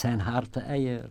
zijn harde eier